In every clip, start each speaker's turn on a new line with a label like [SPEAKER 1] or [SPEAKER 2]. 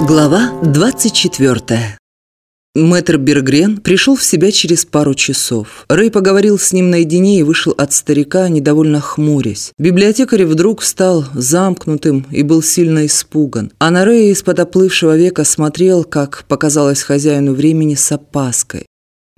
[SPEAKER 1] Глава 24 Мэтр Бергрен пришел в себя через пару часов. Рэй поговорил с ним наедине и вышел от старика, недовольно хмурясь. Библиотекарь вдруг стал замкнутым и был сильно испуган. А на Рэя из-под оплывшего века смотрел, как показалось хозяину времени, с опаской.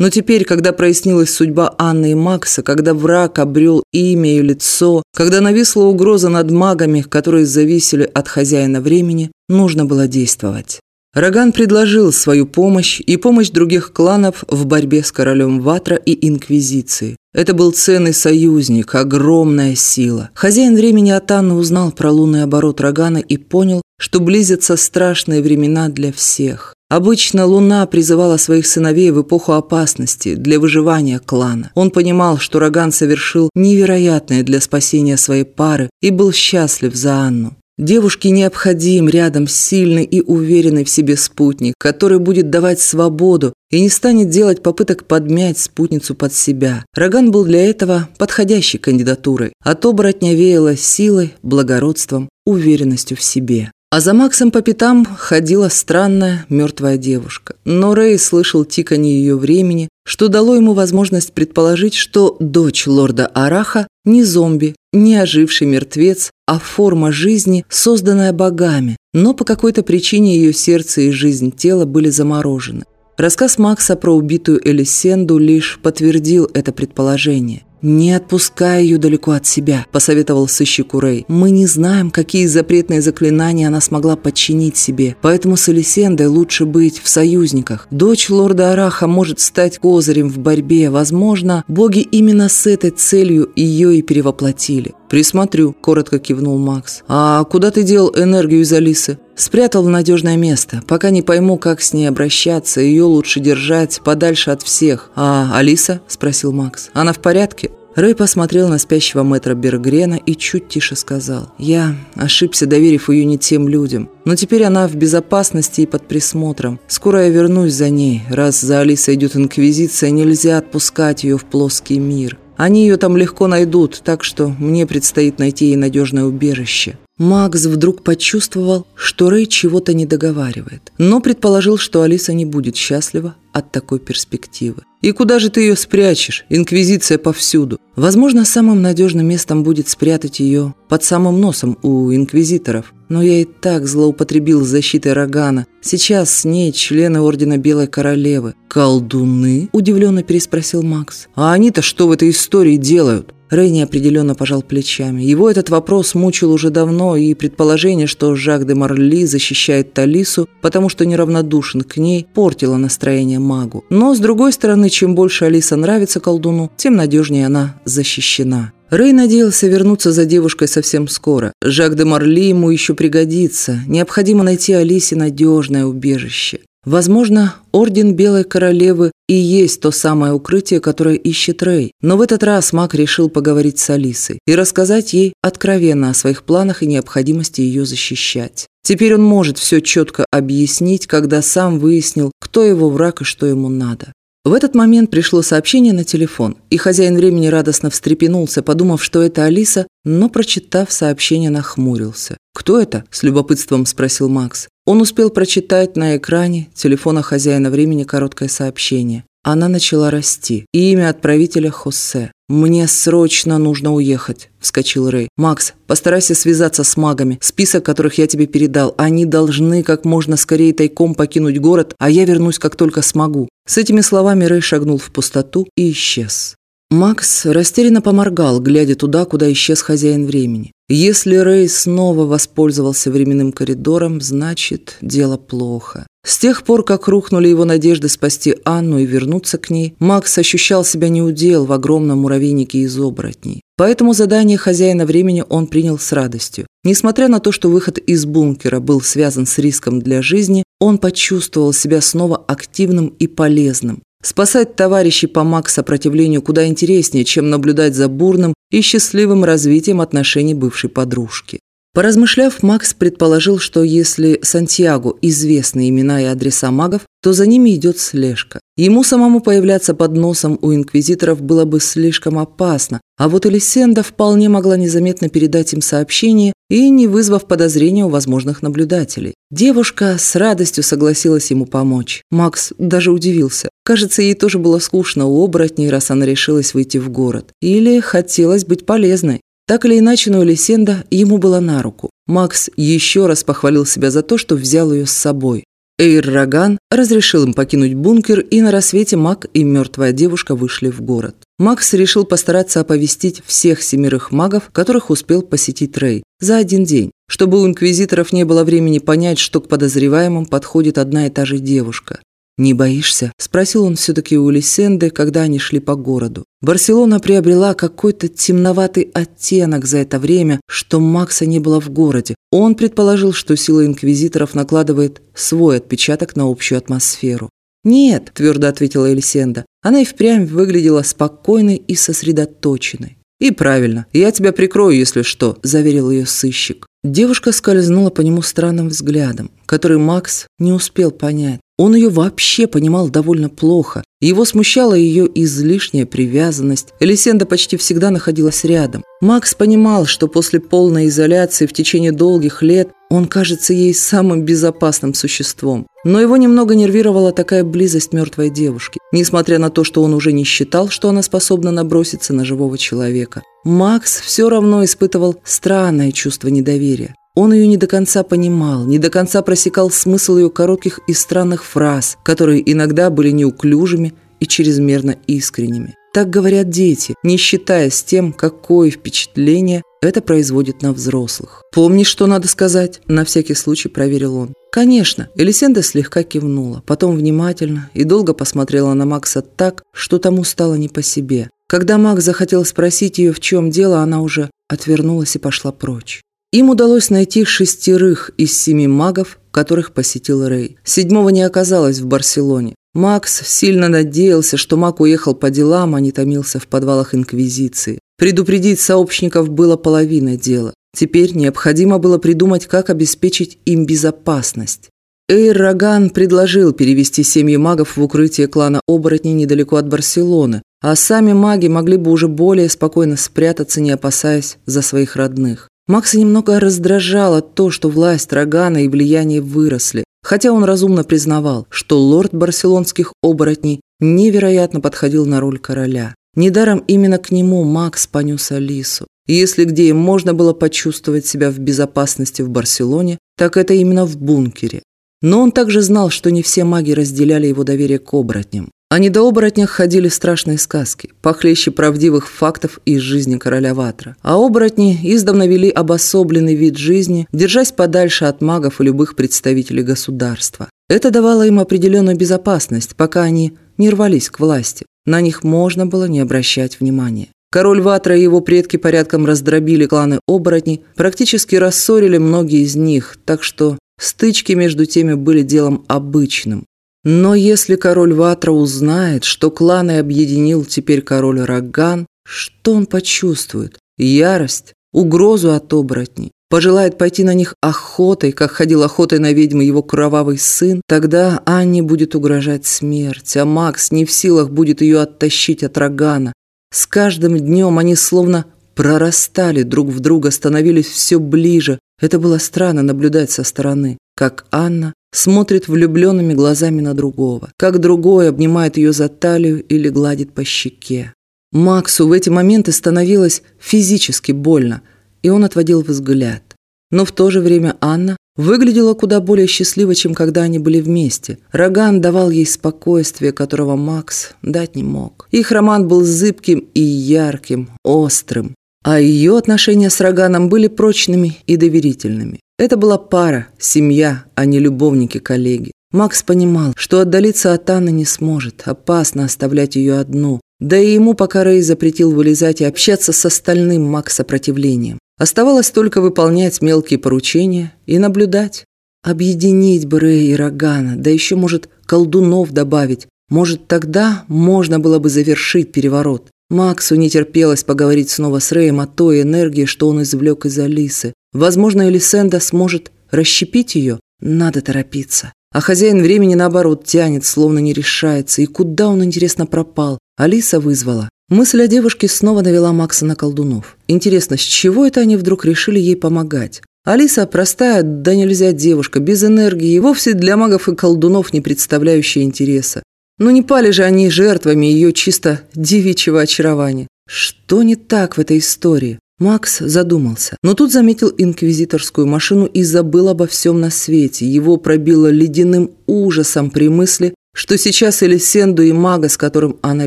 [SPEAKER 1] Но теперь, когда прояснилась судьба Анны и Макса, когда враг обрел имя и лицо, когда нависла угроза над магами, которые зависели от хозяина времени, нужно было действовать. Роган предложил свою помощь и помощь других кланов в борьбе с королем Ватра и Инквизицией. Это был ценный союзник, огромная сила. Хозяин времени Атанна узнал про лунный оборот Рогана и понял, что близятся страшные времена для всех. Обычно Луна призывала своих сыновей в эпоху опасности для выживания клана. Он понимал, что Роган совершил невероятное для спасения своей пары и был счастлив за Анну. Девушке необходим рядом сильный и уверенный в себе спутник, который будет давать свободу и не станет делать попыток подмять спутницу под себя. Роган был для этого подходящей кандидатурой. От оборотня веяло силой, благородством, уверенностью в себе. А за Максом по пятам ходила странная мертвая девушка. Но Рэй слышал тиканье ее времени, что дало ему возможность предположить, что дочь лорда Араха не зомби, не оживший мертвец, а форма жизни, созданная богами, но по какой-то причине ее сердце и жизнь тела были заморожены. Рассказ Макса про убитую Элисенду лишь подтвердил это предположение. «Не отпускай ее далеко от себя», – посоветовал сыщику Рэй. «Мы не знаем, какие запретные заклинания она смогла подчинить себе, поэтому с Элисендой лучше быть в союзниках. Дочь лорда Араха может стать козырем в борьбе. Возможно, боги именно с этой целью ее и перевоплотили». «Присмотрю», – коротко кивнул Макс. «А куда ты дел энергию из Алисы?» Спрятал в надежное место. Пока не пойму, как с ней обращаться, ее лучше держать подальше от всех. «А Алиса?» – спросил Макс. «Она в порядке?» Рэй посмотрел на спящего мэтра Бергрена и чуть тише сказал. «Я ошибся, доверив ее не тем людям. Но теперь она в безопасности и под присмотром. Скоро я вернусь за ней. Раз за Алисой идет инквизиция, нельзя отпускать ее в плоский мир. Они ее там легко найдут, так что мне предстоит найти ей надежное убежище». Макс вдруг почувствовал, что Рэй чего-то не договаривает, но предположил, что Алиса не будет счастлива от такой перспективы. И куда же ты ее спрячешь? Инквизиция повсюду. Возможно, самым надежным местом будет спрятать ее под самым носом у инквизиторов. Но я и так злоупотребил защитой Рогана. Сейчас с ней члены Ордена Белой Королевы. «Колдуны?» – удивленно переспросил Макс. «А они-то что в этой истории делают?» Рэй неопределенно пожал плечами. Его этот вопрос мучил уже давно, и предположение, что Жак де Марли защищает Талису, потому что неравнодушен к ней, портило настроение магу. Но, с другой стороны, чем больше Алиса нравится колдуну, тем надежнее она защищена. Рэй надеялся вернуться за девушкой совсем скоро. Жак де Марли ему еще пригодится. Необходимо найти Алисе надежное убежище. Возможно, Орден Белой Королевы и есть то самое укрытие, которое ищет Рэй. Но в этот раз маг решил поговорить с Алисой и рассказать ей откровенно о своих планах и необходимости ее защищать. Теперь он может все четко объяснить, когда сам выяснил, кто его враг и что ему надо. В этот момент пришло сообщение на телефон, и хозяин времени радостно встрепенулся, подумав, что это Алиса, но, прочитав сообщение, нахмурился. «Кто это?» – с любопытством спросил Макс. Он успел прочитать на экране телефона хозяина времени короткое сообщение. Она начала расти. И имя отправителя Хосе. «Мне срочно нужно уехать», – вскочил Рэй. «Макс, постарайся связаться с магами, список которых я тебе передал. Они должны как можно скорее тайком покинуть город, а я вернусь, как только смогу». С этими словами Рэй шагнул в пустоту и исчез. Макс растерянно поморгал, глядя туда, куда исчез хозяин времени. Если Рэй снова воспользовался временным коридором, значит, дело плохо. С тех пор, как рухнули его надежды спасти Анну и вернуться к ней, Макс ощущал себя неудел в огромном муравейнике из оборотней. Поэтому задание хозяина времени он принял с радостью. Несмотря на то, что выход из бункера был связан с риском для жизни, он почувствовал себя снова активным и полезным. Спасать товарищей по МАК сопротивлению куда интереснее, чем наблюдать за бурным и счастливым развитием отношений бывшей подружки. Поразмышляв, Макс предположил, что если Сантьяго известны имена и адреса магов, то за ними идет слежка. Ему самому появляться под носом у инквизиторов было бы слишком опасно, а вот Элисенда вполне могла незаметно передать им сообщение и не вызвав подозрения у возможных наблюдателей. Девушка с радостью согласилась ему помочь. Макс даже удивился. Кажется, ей тоже было скучно у оборотней, раз она решилась выйти в город. Или хотелось быть полезной. Так или иначе, но Элисенда ему была на руку. Макс еще раз похвалил себя за то, что взял ее с собой. Эйр Роган разрешил им покинуть бункер, и на рассвете Мак и мертвая девушка вышли в город. Макс решил постараться оповестить всех семерых магов, которых успел посетить Рэй, за один день, чтобы у инквизиторов не было времени понять, что к подозреваемым подходит одна и та же девушка. «Не боишься?» – спросил он все-таки у Лисенды, когда они шли по городу. Барселона приобрела какой-то темноватый оттенок за это время, что Макса не было в городе. Он предположил, что сила инквизиторов накладывает свой отпечаток на общую атмосферу. «Нет», – твердо ответила Элисенда. Она и впрямь выглядела спокойной и сосредоточенной. «И правильно, я тебя прикрою, если что», – заверил ее сыщик. Девушка скользнула по нему странным взглядом, который Макс не успел понять. Он ее вообще понимал довольно плохо. Его смущала ее излишняя привязанность. Элисенда почти всегда находилась рядом. Макс понимал, что после полной изоляции в течение долгих лет он кажется ей самым безопасным существом. Но его немного нервировала такая близость мертвой девушки, несмотря на то, что он уже не считал, что она способна наброситься на живого человека. Макс все равно испытывал странное чувство недоверия. Он ее не до конца понимал, не до конца просекал смысл ее коротких и странных фраз, которые иногда были неуклюжими и чрезмерно искренними. Так говорят дети, не считаясь тем, какое впечатление это производит на взрослых. «Помнишь, что надо сказать?» – на всякий случай проверил он. «Конечно». Элисенда слегка кивнула, потом внимательно и долго посмотрела на Макса так, что тому стало не по себе. Когда Макс захотел спросить ее, в чем дело, она уже отвернулась и пошла прочь. Им удалось найти шестерых из семи магов, которых посетил Рэй. Седьмого не оказалось в Барселоне. Макс сильно надеялся, что маг уехал по делам, а не томился в подвалах Инквизиции. Предупредить сообщников было половиной дела. Теперь необходимо было придумать, как обеспечить им безопасность. Эйр Роган предложил перевести семьи магов в укрытие клана оборотней недалеко от Барселоны, а сами маги могли бы уже более спокойно спрятаться, не опасаясь за своих родных. Макса немного раздражало то, что власть Рогана и влияние выросли, хотя он разумно признавал, что лорд барселонских оборотней невероятно подходил на роль короля. Недаром именно к нему Макс понес Алису. Если где им можно было почувствовать себя в безопасности в Барселоне, так это именно в бункере. Но он также знал, что не все маги разделяли его доверие к оборотням. О недооборотнях ходили страшные сказки, похлеще правдивых фактов из жизни короля Ватра. А оборотни издавна вели обособленный вид жизни, держась подальше от магов и любых представителей государства. Это давало им определенную безопасность, пока они не рвались к власти. На них можно было не обращать внимания. Король Ватра и его предки порядком раздробили кланы оборотней, практически рассорили многие из них, так что стычки между теми были делом обычным. Но если король Ватра узнает, что кланы объединил теперь король Роган, что он почувствует? Ярость? Угрозу от оборотней? Пожелает пойти на них охотой, как ходил охотой на ведьмы его кровавый сын, тогда Анне будет угрожать смерть, а Макс не в силах будет ее оттащить от Рогана. С каждым днем они словно прорастали друг в друга, становились все ближе. Это было странно наблюдать со стороны, как Анна смотрит влюбленными глазами на другого, как другой обнимает ее за талию или гладит по щеке. Максу в эти моменты становилось физически больно, и он отводил взгляд. Но в то же время Анна выглядела куда более счастливо, чем когда они были вместе. Роган давал ей спокойствие, которого Макс дать не мог. Их роман был зыбким и ярким, острым. А ее отношения с Роганом были прочными и доверительными. Это была пара, семья, а не любовники-коллеги. Макс понимал, что отдалиться от Анны не сможет, опасно оставлять ее одну. Да и ему пока Рэй запретил вылезать и общаться с остальным Макс-сопротивлением. Оставалось только выполнять мелкие поручения и наблюдать. Объединить бы Рэй и Рогана, да еще, может, колдунов добавить. Может, тогда можно было бы завершить переворот. Максу не терпелось поговорить снова с Рэем о той энергии, что он извлек из Алисы. Возможно, Элисенда сможет расщепить ее? Надо торопиться. А хозяин времени, наоборот, тянет, словно не решается. И куда он, интересно, пропал? Алиса вызвала. Мысль о девушке снова навела Макса на колдунов. Интересно, с чего это они вдруг решили ей помогать? Алиса простая, да нельзя девушка, без энергии, и вовсе для магов и колдунов не представляющая интереса. Но не пали же они жертвами ее чисто девичьего очарования. Что не так в этой истории? Макс задумался, но тут заметил инквизиторскую машину и забыл обо всем на свете. Его пробило ледяным ужасом при мысли, что сейчас Элисенду и мага, с которым она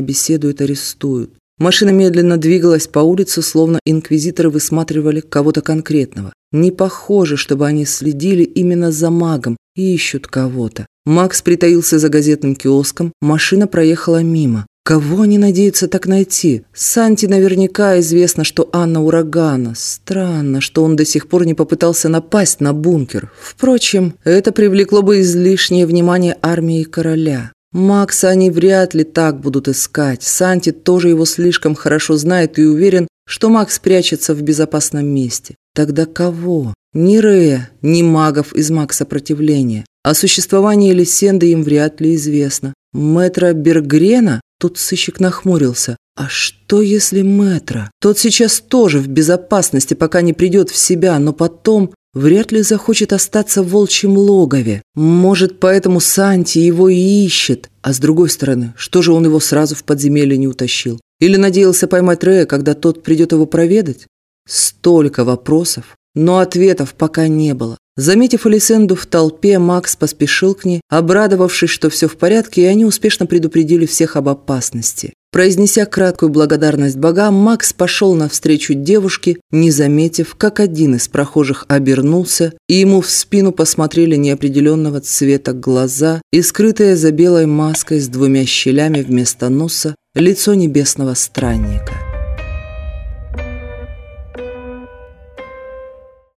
[SPEAKER 1] беседует, арестуют. Машина медленно двигалась по улице, словно инквизиторы высматривали кого-то конкретного. Не похоже, чтобы они следили именно за магом и ищут кого-то. Макс притаился за газетным киоском, машина проехала мимо. Кого они надеются так найти? Санти наверняка известно, что Анна урагана. Странно, что он до сих пор не попытался напасть на бункер. Впрочем, это привлекло бы излишнее внимание армии короля. Макса они вряд ли так будут искать. Санти тоже его слишком хорошо знает и уверен, что Макс прячется в безопасном месте. Тогда кого? Ни Рея, ни магов из маг сопротивления. О существовании Лисенды им вряд ли известно. Мэтра Бергрена? Тут сыщик нахмурился. А что если Мэтра? Тот сейчас тоже в безопасности, пока не придет в себя, но потом вряд ли захочет остаться в волчьем логове. Может, поэтому Санти его и ищет. А с другой стороны, что же он его сразу в подземелье не утащил? Или надеялся поймать Рея, когда тот придет его проведать? Столько вопросов, но ответов пока не было. Заметив Алисенду в толпе, Макс поспешил к ней, обрадовавшись, что все в порядке, и они успешно предупредили всех об опасности. Произнеся краткую благодарность богам, Макс пошел навстречу девушке, не заметив, как один из прохожих обернулся, и ему в спину посмотрели неопределенного цвета глаза и скрытое за белой маской с двумя щелями вместо носа лицо небесного странника.